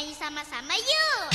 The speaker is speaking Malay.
nyanyi sama-sama yuk.